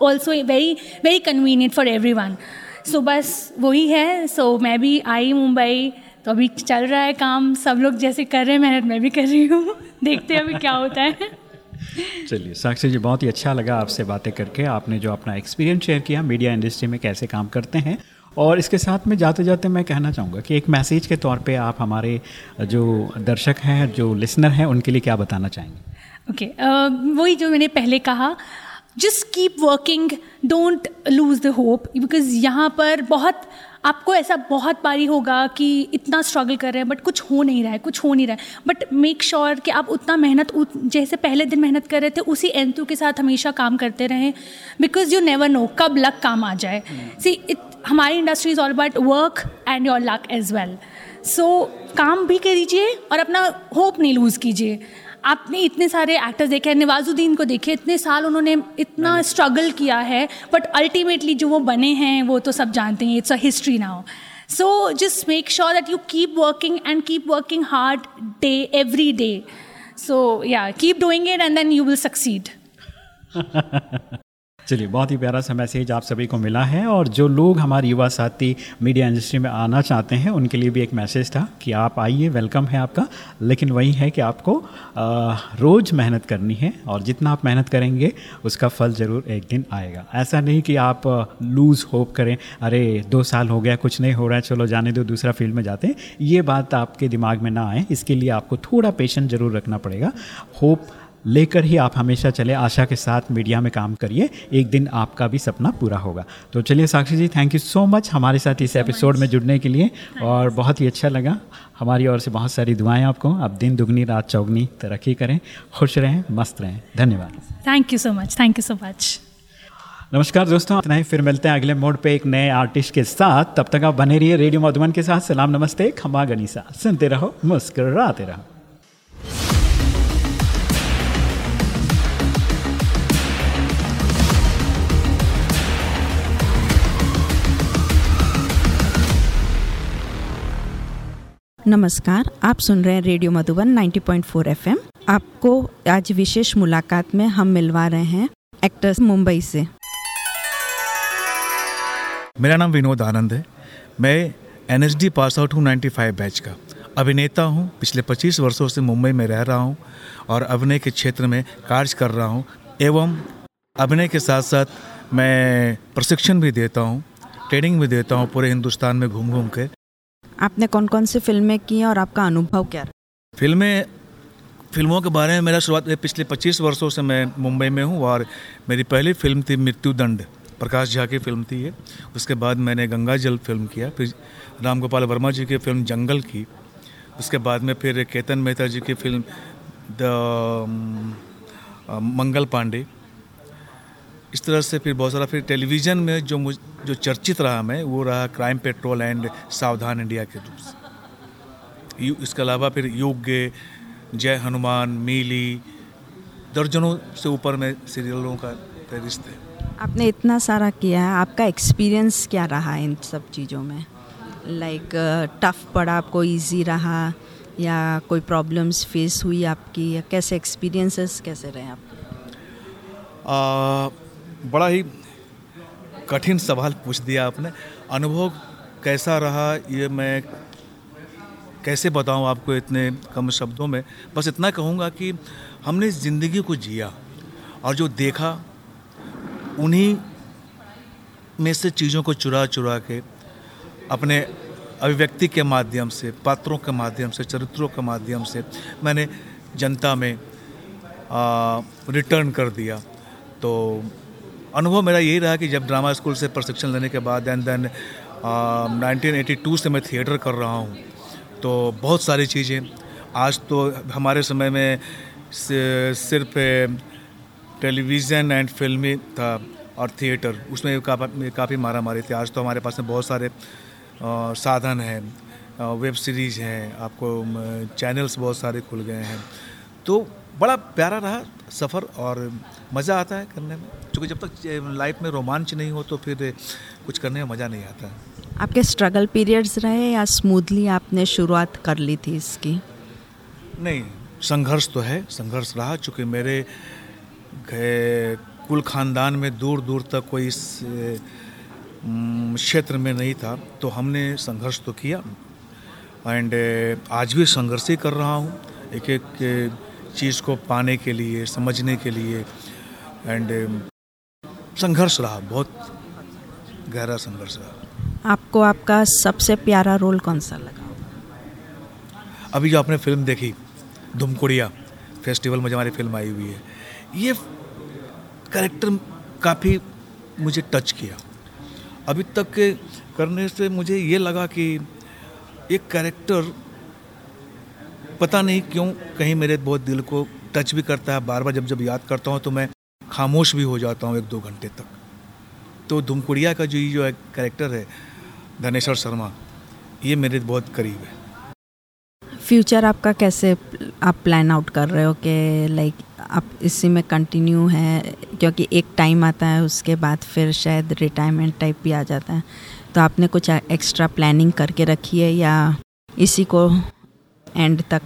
also very very convenient for everyone so बस वही है। सो मैं भी आई मुंबई। तो अभी चल रहा है काम। सब लोग जैसे कर रहे हैं मेहनत मैं भी कर रही हूँ। (laughs) देखते हैं अभी क्या होता है। चलिए साक्षी जी बहुत ही अच्छा लगा आपसे बातें करके। आपने जो अपना एक्सपीरियंस शेयर किया मीडिया इंडस्ट्री में कैसे काम करते हैं। और इसके साथ में जाते जाते मैं कहना चाहूँगा कि एक मैसेज के तौर पे आप हमारे जो दर्शक हैं जो लिसनर हैं उनके लिए क्या बताना चाहेंगे? ओके okay, uh, वही जो मैंने पहले कहा just keep working don't lose the hope because यहाँ पर बहुत आपको ऐसा बहुत बारी होगा कि इतना स्ट्रगल कर रहे हैं बट कुछ हो नहीं रहा है कुछ हो नहीं रहा है। बट मेक श्योर कि आप उतना मेहनत उत, जैसे पहले दिन मेहनत कर रहे थे उसी एंतु के साथ हमेशा काम करते रहें। बिकॉज़ यू नेवर नो कब लक काम आ जाए। सी हमारी industry is all about work and your luck as well so काम भी करिए और अपना होप नहीं लूज़ कीजिए। आपने इतने सारे एक्टर्स देखे हैं नवाजुद्दीन को देखे इतने साल उन्होंने इतना स्ट्रगल किया है बट अल्टीमेटली जो वो बने हैं वो तो सब जानते हैं it's a history now so just make sure that you keep working and keep working hard day every day so या keep doing it and then you will succeed चलिए, बहुत ही प्यारा सा मैसेज आप सभी को मिला है और जो लोग हमारे युवा साथी मीडिया इंडस्ट्री में आना चाहते हैं, उनके लिए भी एक मैसेज था कि आप आइए, वेलकम है आपका। लेकिन वही है कि आपको रोज़ मेहनत करनी है और जितना आप मेहनत करेंगे, उसका फल ज़रूर एक दिन आएगा। ऐसा नहीं कि आप लूज़ होप करें, अरे, दो साल हो गया, कुछ नहीं हो रहा है, चलो जाने दो, दूसरा फ़ील्ड में जाते हैं। ये बात आपके दिमाग में ना आए, इसके लिए आपको थोड़ा पेशेंस ज़रूर रखना पड़ेगा। होप लेकर ही आप हमेशा चले आशा के साथ मीडिया में काम करिए एक दिन आपका भी सपना पूरा होगा। तो चलिए Sakshi ji thank you so much हमारे साथ इस एपिसोड में जुड़ने के लिए और बहुत ही अच्छा लगा। हमारी ओर से बहुत सारी दुआएँ आपको। अब दिन दुगनी रात चौगनी तरक्की करें खुश रहें मस्त रहें। धन्यवाद। Thank you so much thank you so much नमस्कार दोस्तों इतना ही फिर मिलते हैं अगले मोड पे एक नए आर्टिस्ट के साथ। तब तक आप बने रहिए रेडियो मधुबन के साथ। सलाम नमस्ते खमा गनीसा। सुनते रहो मुस्कराते रहो। नमस्कार, आप सुन रहे हैं रेडियो मधुबन 90.4 एफएम। आपको आज विशेष मुलाकात में हम मिलवा रहे हैं एक्टर्स मुंबई से। मेरा नाम विनोद आनंद है। मैं N S D pass out हूँ नाइन्टी फाइव बैच का। अभिनेता हूँ, पिछले 25 वर्षों से मुंबई में रह रहा हूँ और अभिनय के क्षेत्र में कार्य कर रहा हूँ एवं अभिनय के साथ साथ मैं प्रशिक्षण भी देता हूँ, ट्रेनिंग भी देता हूँ पूरे हिंदुस्तान में घूम घूम के। आपने कौन कौन सी फ़िल्में की और आपका अनुभव क्या रहा? फ़िल्में, फ़िल्मों के बारे में मेरा शुरुआत पिछले 25 वर्षों से मैं मुंबई में हूँ और मेरी पहली फ़िल्म थी मृत्युदंड, प्रकाश झा की फ़िल्म थी ये। उसके बाद मैंने गंगा जल फ़िल्म किया, फिर राम गोपाल वर्मा जी की फ़िल्म जंगल की। उसके बाद में फिर केतन मेहता जी की फ़िल्म द मंगल पांडे। इस तरह से फिर बहुत सारा फिर टेलीविज़न में जो मुझ जो चर्चित रहा मैं वो रहा crime patrol and Savdhaan India के रूप से। इसके अलावा फिर योग्य जय हनुमान मीली दर्जनों से ऊपर में सीरियलों का फहरिस्त है। आपने इतना सारा किया है आपका एक्सपीरियंस क्या रहा इन सब चीज़ों में? लाइक टफ पड़ा आपको इजी रहा या कोई प्रॉब्लम्स फेस हुई आपकी या कैसे एक्सपीरियंसेस कैसे रहे आप बड़ा ही कठिन सवाल पूछ दिया आपने। अनुभव कैसा रहा ये मैं कैसे बताऊँ आपको इतने कम शब्दों में? बस इतना कहूँगा कि हमने ज़िंदगी को जिया और जो देखा उन्हीं में से चीज़ों को चुरा चुरा के अपने अभिव्यक्ति के माध्यम से पात्रों के माध्यम से चरित्रों के माध्यम से मैंने जनता में आ, रिटर्न कर दिया। तो अनुभव मेरा यही रहा कि जब ड्रामा स्कूल से प्रशिक्षण लेने के बाद and then nineteen eighty two से मैं थिएटर कर रहा हूँ तो बहुत सारी चीज़ें। आज तो हमारे समय में सिर्फ़ टेलीविज़न एंड फिल्मी था और थिएटर उसमें काफ़ी काफ़ी मारा मारी थी। आज तो हमारे पास में बहुत सारे आ, साधन हैं वेब सीरीज़ हैं आपको चैनल्स बहुत सारे खुल गए हैं। तो बड़ा प्यारा रहा सफ़र और मज़ा आता है करने में। क्योंकि जब तक लाइफ में रोमांच नहीं हो तो फिर कुछ करने में मज़ा नहीं आता। आपके स्ट्रगल पीरियड्स रहे या स्मूथली आपने शुरुआत कर ली थी इसकी? नहीं संघर्ष तो है संघर्ष रहा चूँकि मेरे कुल ख़ानदान में दूर दूर तक कोई इस क्षेत्र में नहीं था तो हमने संघर्ष तो किया। एंड आज भी संघर्ष ही कर रहा हूँ। एक एक चीज़ को पाने के लिए समझने के लिए एंड संघर्ष रहा बहुत गहरा संघर्ष रहा। आपको आपका सबसे प्यारा रोल कौन सा लगा? अभी जो आपने फ़िल्म देखी धुमकुड़िया फेस्टिवल में जो हमारी फ़िल्म आई हुई है ये करेक्टर काफ़ी मुझे टच किया। अभी तक के करने से मुझे ये लगा कि एक कैरेक्टर पता नहीं क्यों कहीं मेरे बहुत दिल को टच भी करता है। बार बार जब जब याद करता हूँ तो मैं खामोश भी हो जाता हूँ एक दो घंटे तक। तो धुमकुड़िया का जो ये जो कैरेक्टर है, धनेश्वर शर्मा, ये मेरे बहुत करीब है। फ्यूचर आपका कैसे आप प्लान आउट कर रहे हो कि लाइक आप इसी में कंटिन्यू है? क्योंकि एक टाइम आता है, उसके बाद फिर शायद रिटायरमेंट टाइप भी आ जाता है। तो आपने कुछ एक्स्ट्रा प्लानिंग करके रखी है या इसी को एंड तक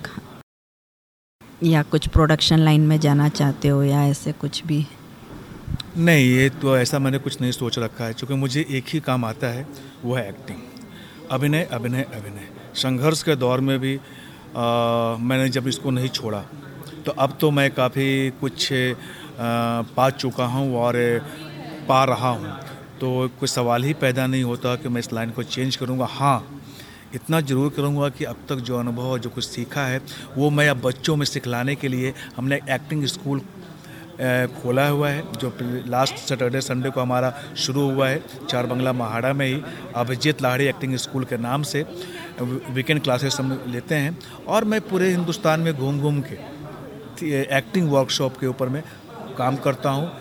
या कुछ प्रोडक्शन लाइन में जाना चाहते हो या ऐसे कुछ भी? नहीं ये तो ऐसा मैंने कुछ नहीं सोच रखा है क्योंकि मुझे एक ही काम आता है वो है एक्टिंग अभिनय अभिनय अभिनय. संघर्ष के दौर में भी आ, मैंने जब इसको नहीं छोड़ा तो अब तो मैं काफ़ी कुछ आ, पा चुका हूँ और पा रहा हूँ. तो कोई सवाल ही पैदा नहीं होता कि मैं इस लाइन को चेंज करूँगा. हाँ इतना ज़रूर करूँगा कि अब तक जो अनुभव जो कुछ सीखा है, वो मैं अब बच्चों में सिखलाने के लिए हमने एक्टिंग स्कूल खोला हुआ है, जो लास्ट सैटरडे संडे को हमारा शुरू हुआ है, चार बंगला महाड़ा में ही, अभिजीत लाहड़ी एक्टिंग स्कूल के नाम से वीकेंड क्लासेस हम लेते हैं, और मैं पूरे हिंदुस्तान में घूम घूम के एक्टिंग वर्कशॉप के ऊपर में काम करता हूँ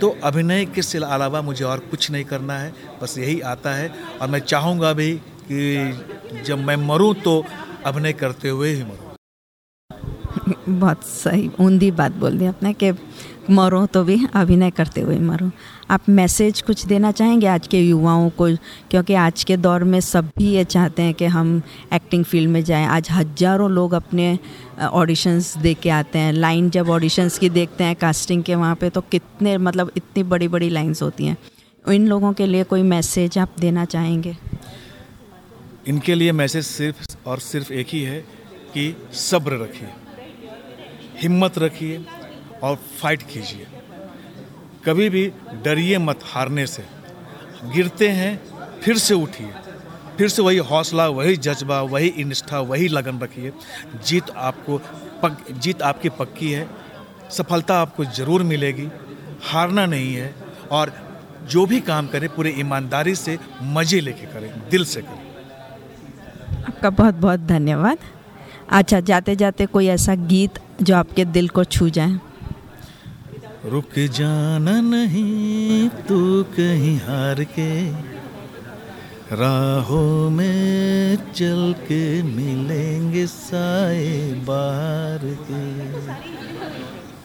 तो अभिनय के अलावा मुझे और कुछ नहीं करना है, बस यही आता है, और मैं चाहूँगा भी कि जब मैं मरूँ तो अभिनय करते हुए ही मरूँ। बहुत सही ऊंधी बात बोल दी आपने कि मरो तो भी अभिनय करते हुए मरो। आप मैसेज कुछ देना चाहेंगे आज के युवाओं को? क्योंकि आज के दौर में सब भी ये चाहते हैं कि हम एक्टिंग फ़ील्ड में जाएँ। आज हज़ारों लोग अपने ऑडिशंस दे के आते हैं। लाइन जब ऑडिशंस की देखते हैं कास्टिंग के वहाँ पे तो कितने मतलब इतनी बड़ी बड़ी लाइन्स होती हैं। इन लोगों के लिए कोई मैसेज आप देना चाहेंगे? इनके लिए मैसेज सिर्फ़ और सिर्फ़ एक ही है कि सब्र रखिए, हिम्मत रखिए और फाइट कीजिए। कभी भी डरिए मत हारने से। गिरते हैं, फिर से उठिए। फिर से वही हौसला, वही जज्बा, वही निष्ठा, वही लगन रखिए। जीत आपको पक, जीत आपकी पक्की है। सफलता आपको ज़रूर मिलेगी। हारना नहीं है और जो भी काम करें, पूरे ईमानदारी से, मज़े लेके करें, दिल से करें। आपका बहुत बहुत धन्यवाद। अच्छा जाते जाते कोई ऐसा गीत जो आपके दिल को छू जाए? रुक जाना नहीं, तू कहीं हार के। राहों में चल के मिलेंगे साए बाहर के।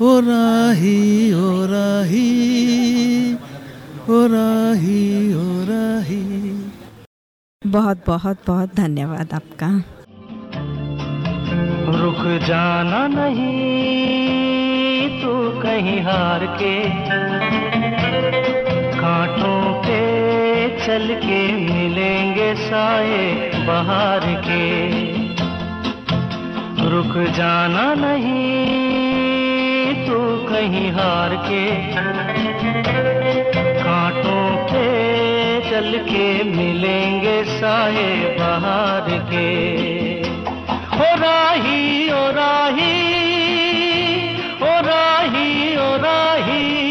ओ राही ओ राही ओ राही ओ राही। बहुत बहुत बहुत धन्यवाद आपका। रुक जाना नहीं तू कहीं हार के। कांटों पे चल के मिलेंगे साए बाहर के। रुक जाना नहीं तू कहीं हार के। कांटों पे चल के मिलेंगे साए बाहर के। ओ राही ओ राही ओ राही ओ राही।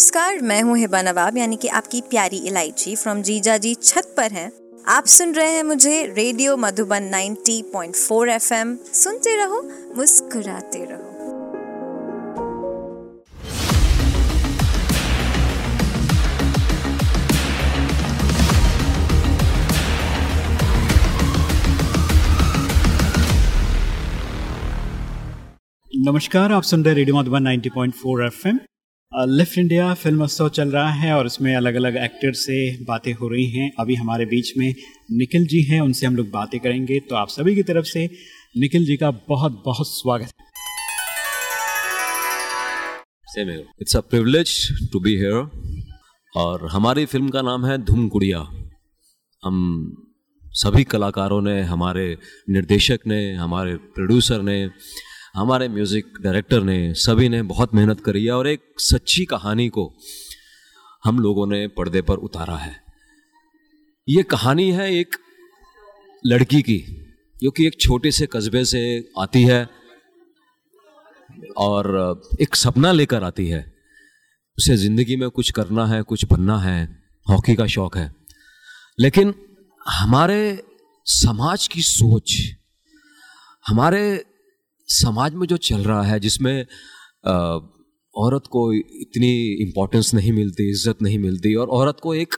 नमस्कार, मैं हूँ हिबा नवाब, यानी कि आपकी प्यारी इलायची फ्रॉम जीजा जी छत पर हैं। आप सुन रहे हैं मुझे रेडियो मधुबन 90.4 एफएम। सुनते रहो, मुस्कुराते रहो। नमस्कार, आप सुन रहे radio Madhuban 90.4 FM. Lift India film उत्सव चल रहा है और इसमें अलग अलग एक्टर से बातें हो रही हैं। अभी हमारे बीच में निखिल जी हैं, उनसे हम लोग बातें करेंगे। तो आप सभी की तरफ़ से निखिल जी का बहुत बहुत स्वागत it's a privilege to be here और हमारी फ़िल्म का नाम है धूम गुड़िया हम सभी कलाकारों ने, हमारे निर्देशक ने, हमारे प्रोड्यूसर ने हमारे म्यूज़िक डायरेक्टर ने, सभी ने बहुत मेहनत करी है और एक सच्ची कहानी को हम लोगों ने पर्दे पर उतारा है। ये कहानी है एक लड़की की, जो कि एक छोटे से कस्बे से आती है और एक सपना लेकर आती है। उसे ज़िंदगी में कुछ करना है, कुछ बनना है, हॉकी का शौक है। लेकिन हमारे समाज की सोच, हमारे समाज में जो चल रहा है, जिसमें औरत को इतनी इम्पोर्टेंस नहीं मिलती, इज़्ज़त नहीं मिलती और औरत को एक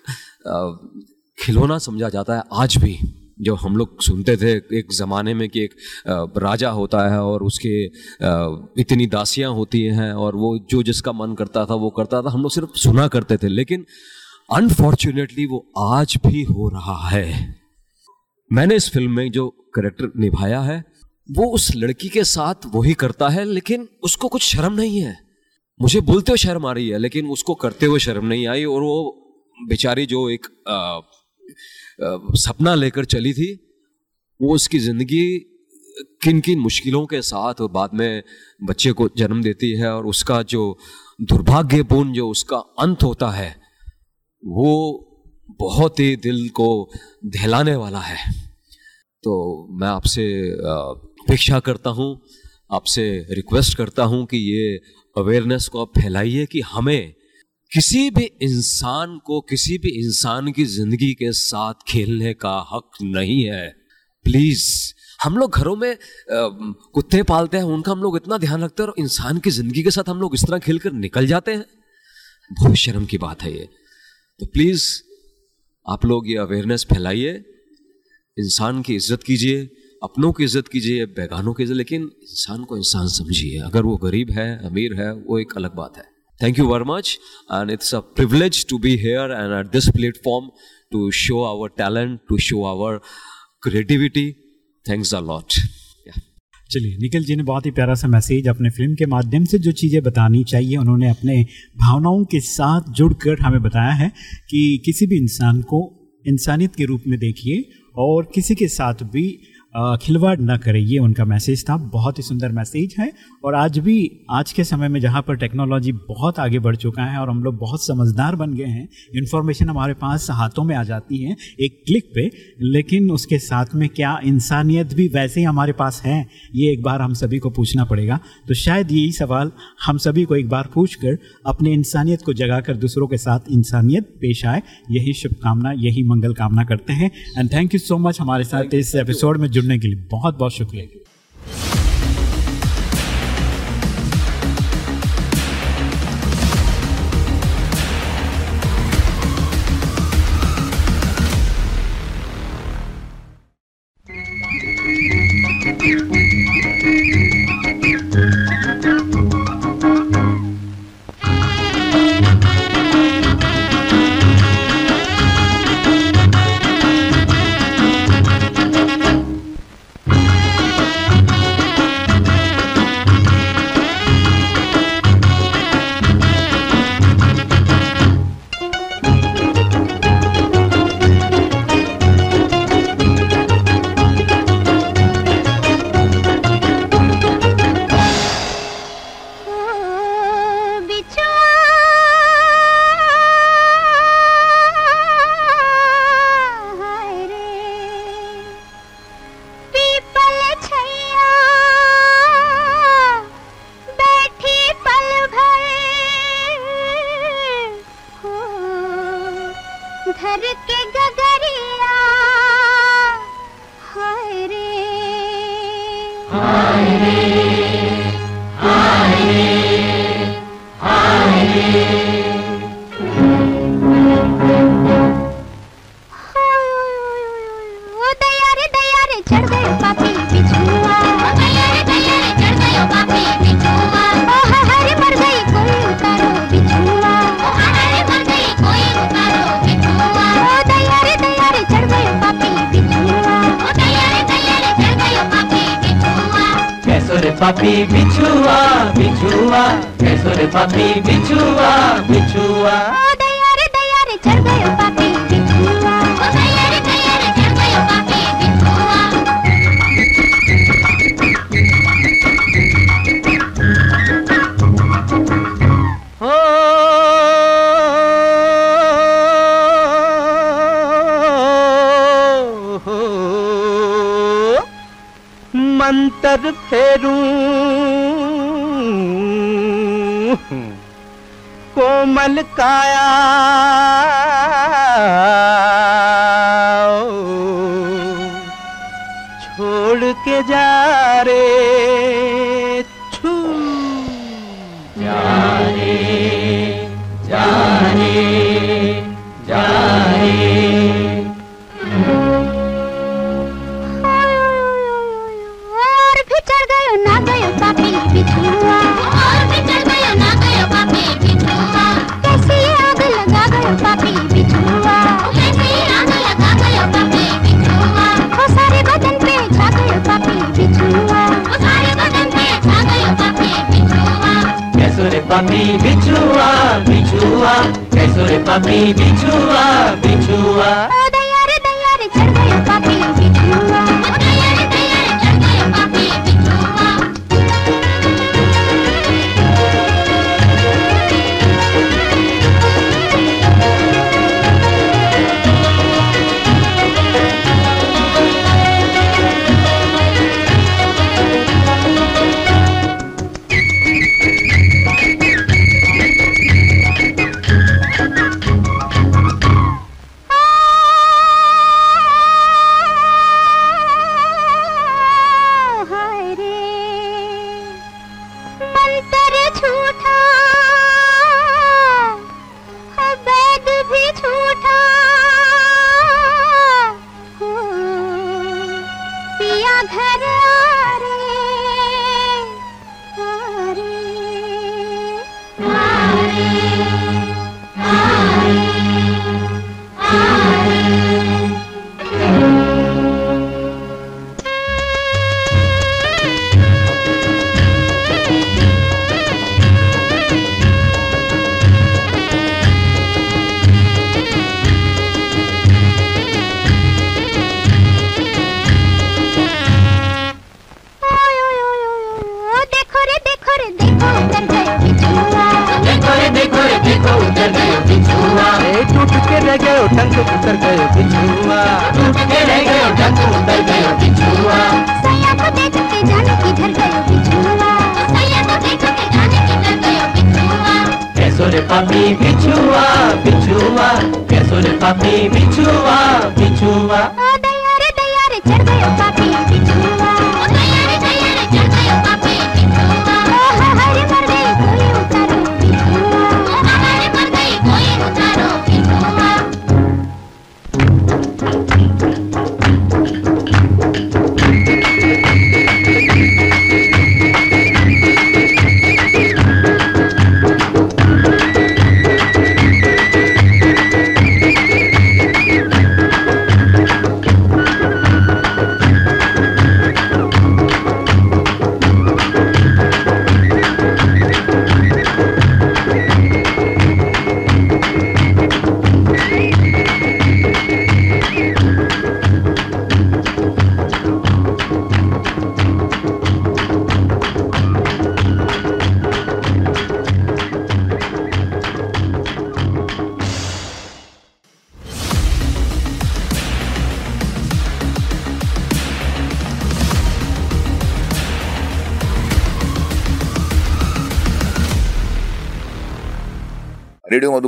खिलौना समझा जाता है आज भी। जो हम लोग सुनते थे एक ज़माने में कि एक राजा होता है और उसके इतनी दासियाँ होती हैं और वो जो जिसका मन करता था, वो करता था। हम लोग सिर्फ़ सुना करते थे, लेकिन अनफॉर्चुनेटली वो आज भी हो रहा है। मैंने इस फ़िल्म में जो करेक्टर निभाया है वो उस लड़की के साथ वही करता है लेकिन उसको कुछ शर्म नहीं है। मुझे बोलते हुए शर्म आ रही है लेकिन उसको करते हुए शर्म नहीं आई और वो बेचारी जो एक आ, आ, सपना लेकर चली थी वो उसकी ज़िंदगी किन किन मुश्किलों के साथ वो बाद में बच्चे को जन्म देती है और उसका जो दुर्भाग्यपूर्ण जो उसका अंत होता है वो बहुत ही दिल को दहलाने वाला है। तो मैं आपसे अपेक्षा करता हूँ, आपसे रिक्वेस्ट करता हूँ कि ये अवेयरनेस को आप फैलाइए कि हमें किसी भी इंसान को, किसी भी इंसान की ज़िंदगी के साथ खेलने का हक नहीं है। प्लीज़ हम लोग घरों में कुत्ते पालते हैं, उनका हम लोग इतना ध्यान रखते हैं और इंसान की ज़िंदगी के साथ हम लोग इस तरह खेल कर निकल जाते हैं। बहुत शर्म की बात है ये। तो प्लीज़ आप लोग ये अवेयरनेस फैलाइए, इंसान की इज़्ज़त कीजिए अपनों की इज़्ज़त कीजिए, बैगानों की इज़्ज़त, लेकिन इंसान को इंसान समझिए। अगर वो गरीब है, अमीर है, वो एक अलग बात है। Thank you very much and it's a privilege to be here and at this platform to show our talent to show our creativity thanks a lot चलिए, निखिल जी ने बहुत ही प्यारा सा मैसेज अपने फ़िल्म के माध्यम से जो चीज़ें बतानी चाहिए, उन्होंने अपने भावनाओं के साथ जुड़कर हमें बताया है कि किसी भी इंसान को इंसानियत के रूप में देखिए और किसी के साथ भी खिलवाड़ ना करें ये उनका मैसेज था। बहुत ही सुंदर मैसेज है और आज भी आज के समय में जहाँ पर टेक्नोलॉजी बहुत आगे बढ़ चुका है और हम लोग बहुत समझदार बन गए हैं इन्फॉर्मेशन हमारे पास हाथों में आ जाती है एक क्लिक पे लेकिन उसके साथ में क्या इंसानियत भी वैसे ही हमारे पास है ये एक बार हम सभी को पूछना पड़ेगा। तो शायद यही सवाल हम सभी को एक बार पूछ कर अपने इंसानियत को जगाकर दूसरों के साथ इंसानियत पेश आए। यही शुभकामना यही मंगल कामना करते हैं। And thank you so much हमारे साथ इस एपिसोड में जुड़ने के लिए बहुत बहुत शुक्रिया। बिछुआ बिछुआ दया रे दया रे चढ़ गयो कोमल छोड़ के जा रे बिछुआ बिछुआ।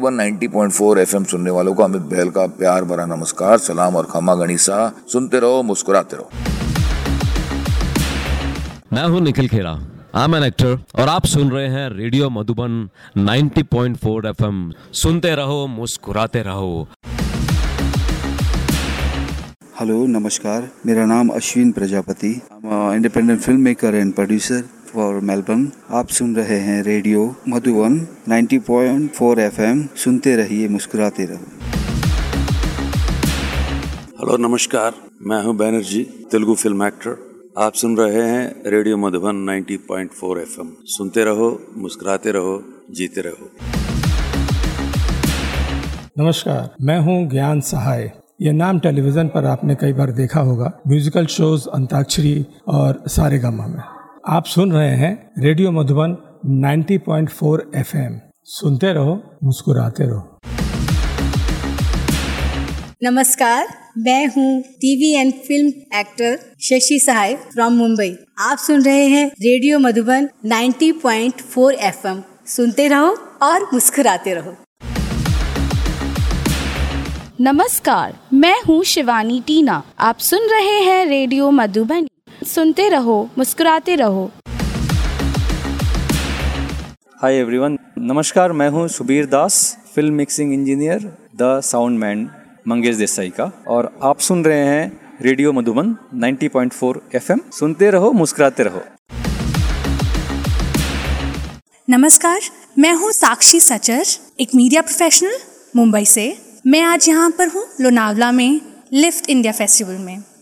मधुबन 90.4 एफएम सुनने वालों को अमित बहल का प्यार भरा नमस्कार सलाम और खमा गणिसा। सुनते रहो मुस्कुराते रहो। मैं हूँ Nikhil Khera. I am an actor और आप सुन रहे हैं रेडियो मधुबन 90.4 एफएम सुनते रहो मुस्कुराते रहो। हेलो नमस्कार। मेरा नाम Ashwin Prajapati. Independent film maker and producer for Melbourne आप सुन रहे हैं रेडियो मधुबन 90.4 एफएम। सुनते रहिए मुस्कुराते रहो। हेलो नमस्कार। मैं हूँ बैनर्जी तेलुगु फ़िल्म एक्टर। आप सुन रहे हैं रेडियो मधुबन 90.4 एफएम। सुनते रहो मुस्कुराते रहो जीते रहो। नमस्कार मैं हूँ ज्ञान सहाय। ये नाम टेलीविज़न पर आपने कई बार देखा होगा। म्यूजिकल शोज़ अंताक्षरी और सारे गामा में। आप सुन रहे हैं रेडियो मधुबन 90.4 एफएम। सुनते रहो मुस्कुराते रहो। नमस्कार मैं हूँ TV and film actor Shashi Sahay from Mumbai. आप सुन रहे हैं रेडियो मधुबन 90.4 एफएम। सुनते रहो और मुस्कुराते रहो। नमस्कार मैं हूँ शिवानी टीना। आप सुन रहे हैं रेडियो मधुबनी। सुनते रहो मुस्कुराते रहो। हाय एवरीवन नमस्कार मैं हूँ Subir Das film mixing engineer the sound man Mangesh Desai का। और आप सुन रहे हैं रेडियो मधुबन 90.4 एफएम। सुनते रहो मुस्कुराते रहो। नमस्कार मैं हूँ साक्षी सचर एक मीडिया प्रोफेशनल मुंबई से। मैं आज यहाँ पर हूँ लोनावला में लिफ्ट इंडिया फेस्टिवल में।